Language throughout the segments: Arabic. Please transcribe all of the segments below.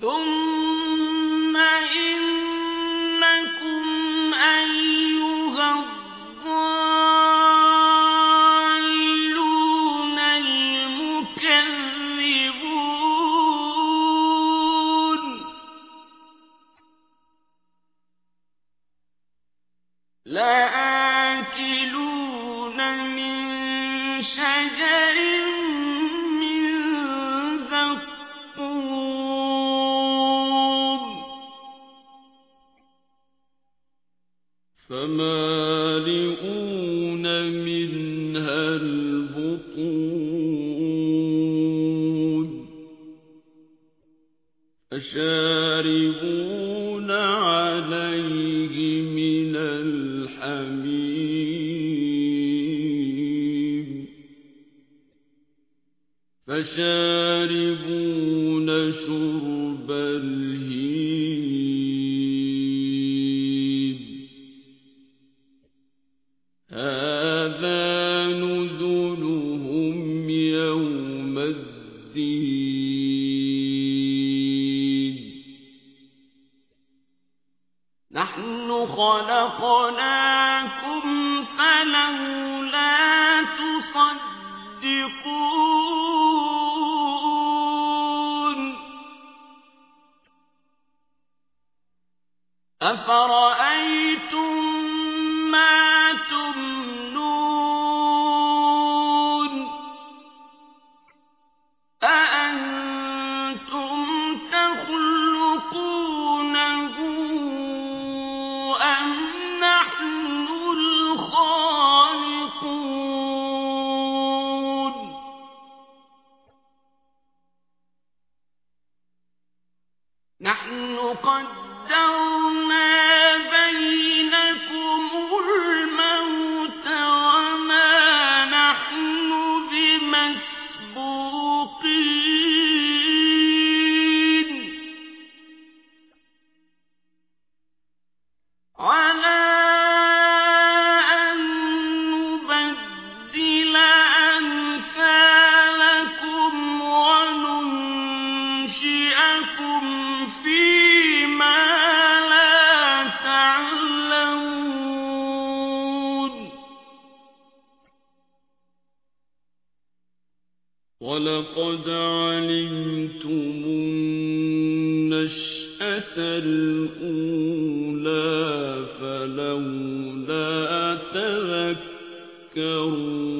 ثم إنكم أيها الضالون المكذبون من شجر فمالئون منها البطون. فشاربون عليه من الحميم. فشاربون شرب الهيم. الدين نحن خلقناكم فلولا تصدقون نحن قدرنا ولقد علمتم النشأة الأولى فلولا تذكرون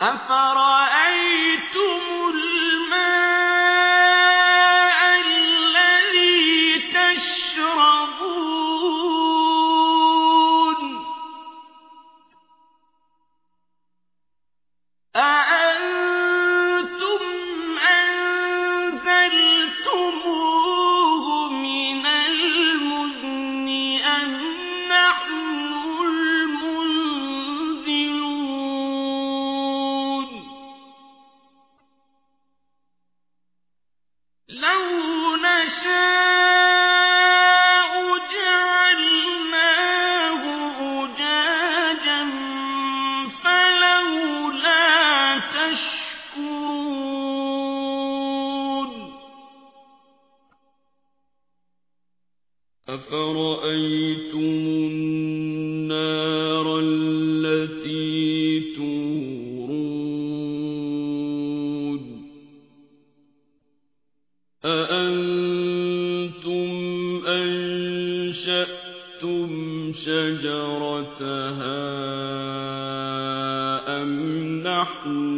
أفر أفرأيتم النار التي تورون أأنتم أنشأتم شجرتها أم نحن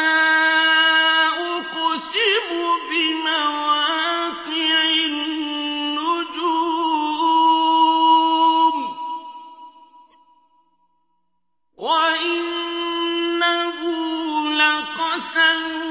أَنْ